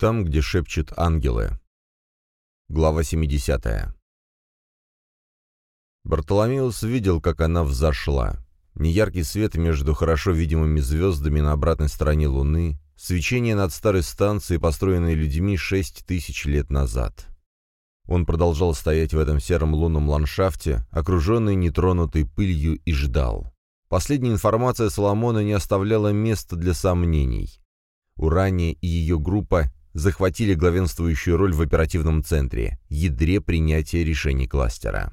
Там, где шепчут ангелы. Глава 70. Бартоломеус видел, как она взошла. Неяркий свет между хорошо видимыми звездами на обратной стороне Луны, свечение над старой станцией, построенной людьми шесть тысяч лет назад. Он продолжал стоять в этом сером лунном ландшафте, окруженный нетронутой пылью, и ждал. Последняя информация Соломона не оставляла места для сомнений. Урания и ее группа захватили главенствующую роль в оперативном центре, ядре принятия решений кластера.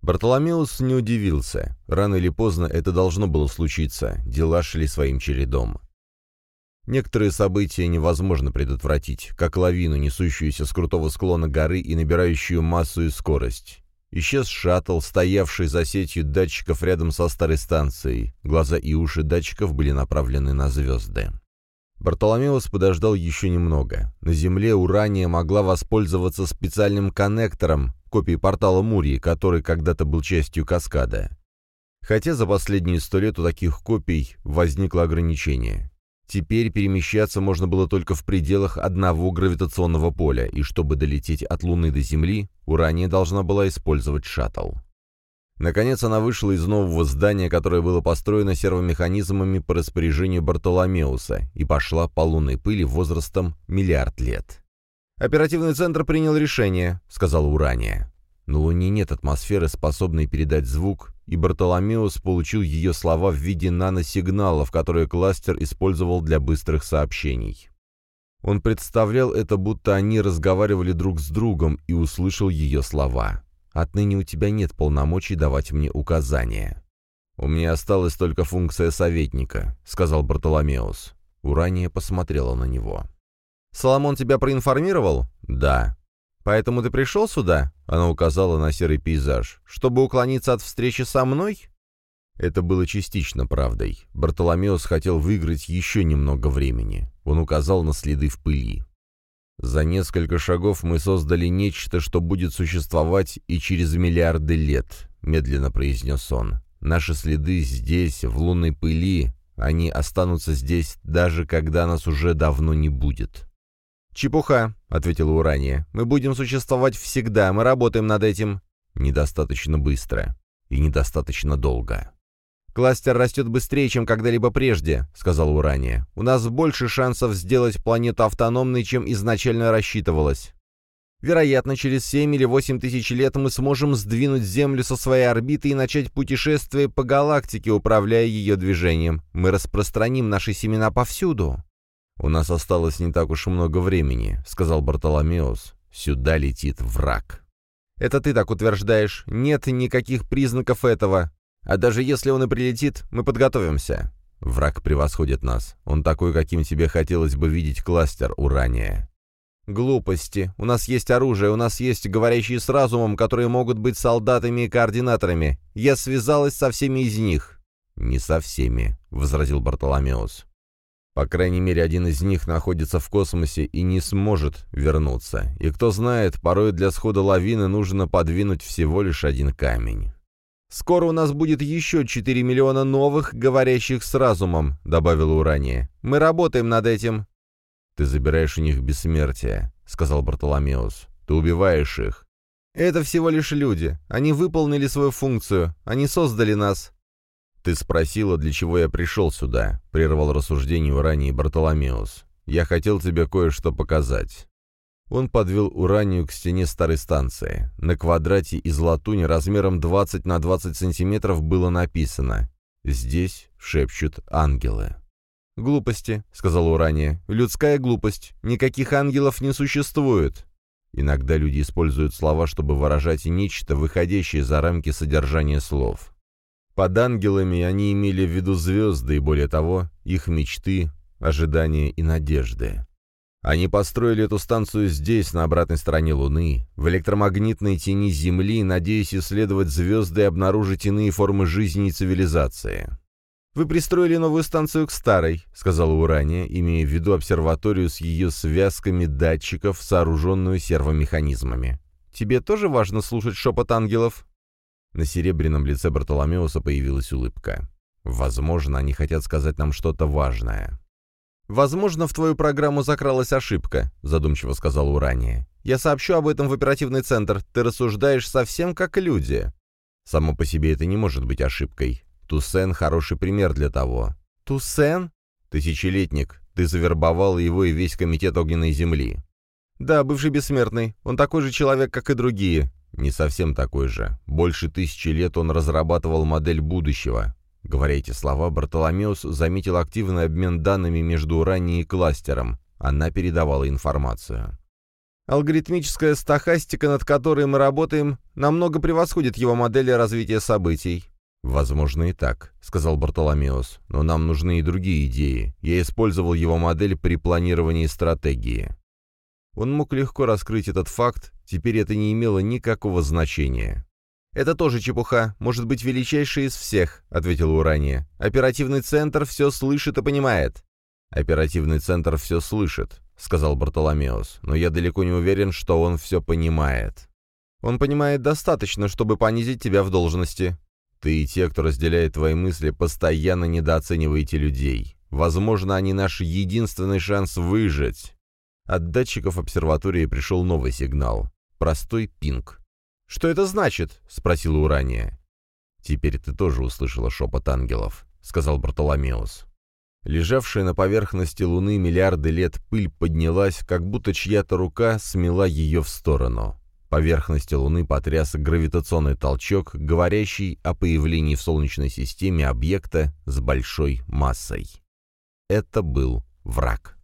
Бартоломеус не удивился. Рано или поздно это должно было случиться, дела шли своим чередом. Некоторые события невозможно предотвратить, как лавину, несущуюся с крутого склона горы и набирающую массу и скорость. Исчез шаттл, стоявший за сетью датчиков рядом со старой станцией. Глаза и уши датчиков были направлены на звезды. Бартоломеус подождал еще немного. На Земле Урания могла воспользоваться специальным коннектором, копией портала Мурии, который когда-то был частью каскада. Хотя за последние сто лет у таких копий возникло ограничение. Теперь перемещаться можно было только в пределах одного гравитационного поля, и чтобы долететь от Луны до Земли, Урания должна была использовать шаттл. Наконец она вышла из нового здания, которое было построено сервомеханизмами по распоряжению Бартоломеуса, и пошла по лунной пыли возрастом миллиард лет. «Оперативный центр принял решение», — сказала Урания. На Луне нет атмосферы, способной передать звук, и Бартоломеус получил ее слова в виде наносигналов, которые кластер использовал для быстрых сообщений. Он представлял это, будто они разговаривали друг с другом, и услышал ее слова. Отныне у тебя нет полномочий давать мне указания». «У меня осталась только функция советника», — сказал Бартоломеус. Урания посмотрела на него. «Соломон тебя проинформировал?» «Да». «Поэтому ты пришел сюда?» — она указала на серый пейзаж. «Чтобы уклониться от встречи со мной?» Это было частично правдой. Бартоломеус хотел выиграть еще немного времени. Он указал на следы в пыли. За несколько шагов мы создали нечто, что будет существовать и через миллиарды лет», — медленно произнес он. «Наши следы здесь, в лунной пыли, они останутся здесь, даже когда нас уже давно не будет». «Чепуха», — ответила Урания. «Мы будем существовать всегда, мы работаем над этим». «Недостаточно быстро и недостаточно долго». «Кластер растет быстрее, чем когда-либо прежде», — сказал Урания. «У нас больше шансов сделать планету автономной, чем изначально рассчитывалось. Вероятно, через 7 или 8 тысяч лет мы сможем сдвинуть Землю со своей орбиты и начать путешествие по галактике, управляя ее движением. Мы распространим наши семена повсюду». «У нас осталось не так уж много времени», — сказал Бартоломеус. «Сюда летит враг». «Это ты так утверждаешь. Нет никаких признаков этого. А даже если он и прилетит, мы подготовимся. Враг превосходит нас. Он такой, каким тебе хотелось бы видеть кластер урания. Глупости. У нас есть оружие, у нас есть говорящие с разумом, которые могут быть солдатами и координаторами. Я связалась со всеми из них. Не со всеми, возразил Бартоломеус. По крайней мере, один из них находится в космосе и не сможет вернуться. И кто знает, порой для схода лавины нужно подвинуть всего лишь один камень. «Скоро у нас будет еще 4 миллиона новых, говорящих с разумом», — добавила Урания. «Мы работаем над этим». «Ты забираешь у них бессмертие», — сказал Бартоломеус. «Ты убиваешь их». «Это всего лишь люди. Они выполнили свою функцию. Они создали нас». «Ты спросила, для чего я пришел сюда», — прервал рассуждение Урании Бартоломеус. «Я хотел тебе кое-что показать». Он подвел уранию к стене старой станции. На квадрате из латуни размером 20 на 20 сантиметров было написано «Здесь шепчут ангелы». «Глупости», — сказала Урания. «Людская глупость. Никаких ангелов не существует». Иногда люди используют слова, чтобы выражать нечто, выходящее за рамки содержания слов. Под ангелами они имели в виду звезды и, более того, их мечты, ожидания и надежды. Они построили эту станцию здесь, на обратной стороне Луны, в электромагнитной тени Земли, надеясь исследовать звезды и обнаружить иные формы жизни и цивилизации. «Вы пристроили новую станцию к старой», — сказала Урания, имея в виду обсерваторию с ее связками датчиков, сооруженную сервомеханизмами. «Тебе тоже важно слушать шепот ангелов?» На серебряном лице Бартоломеуса появилась улыбка. «Возможно, они хотят сказать нам что-то важное». «Возможно, в твою программу закралась ошибка», — задумчиво сказал Урания. «Я сообщу об этом в оперативный центр. Ты рассуждаешь совсем как люди». Само по себе это не может быть ошибкой. Туссен — хороший пример для того. «Туссен?» «Тысячелетник. Ты завербовал его и весь комитет Огненной Земли». «Да, бывший бессмертный. Он такой же человек, как и другие». «Не совсем такой же. Больше тысячи лет он разрабатывал модель будущего. Говоря эти слова, Бартоломеус заметил активный обмен данными между Уранией и кластером. Она передавала информацию. Алгоритмическая стахастика, над которой мы работаем, намного превосходит его модели развития событий. «Возможно и так», — сказал Бартоломеус, — «но нам нужны и другие идеи. Я использовал его модель при планировании стратегии». Он мог легко раскрыть этот факт, теперь это не имело никакого значения. «Это тоже чепуха, может быть, величайший из всех», — ответил Урания. «Оперативный центр все слышит и понимает». «Оперативный центр все слышит», — сказал Бартоломеус, «но я далеко не уверен, что он все понимает». «Он понимает достаточно, чтобы понизить тебя в должности». «Ты и те, кто разделяет твои мысли, постоянно недооцениваете людей. Возможно, они наш единственный шанс выжить». От датчиков обсерватории пришел новый сигнал. Простой пинг. «Что это значит?» — спросила Урания. «Теперь ты тоже услышала шепот ангелов», — сказал Бартоломеус. Лежавшая на поверхности Луны миллиарды лет пыль поднялась, как будто чья-то рука смела ее в сторону. Поверхности Луны потряс гравитационный толчок, говорящий о появлении в Солнечной системе объекта с большой массой. Это был враг.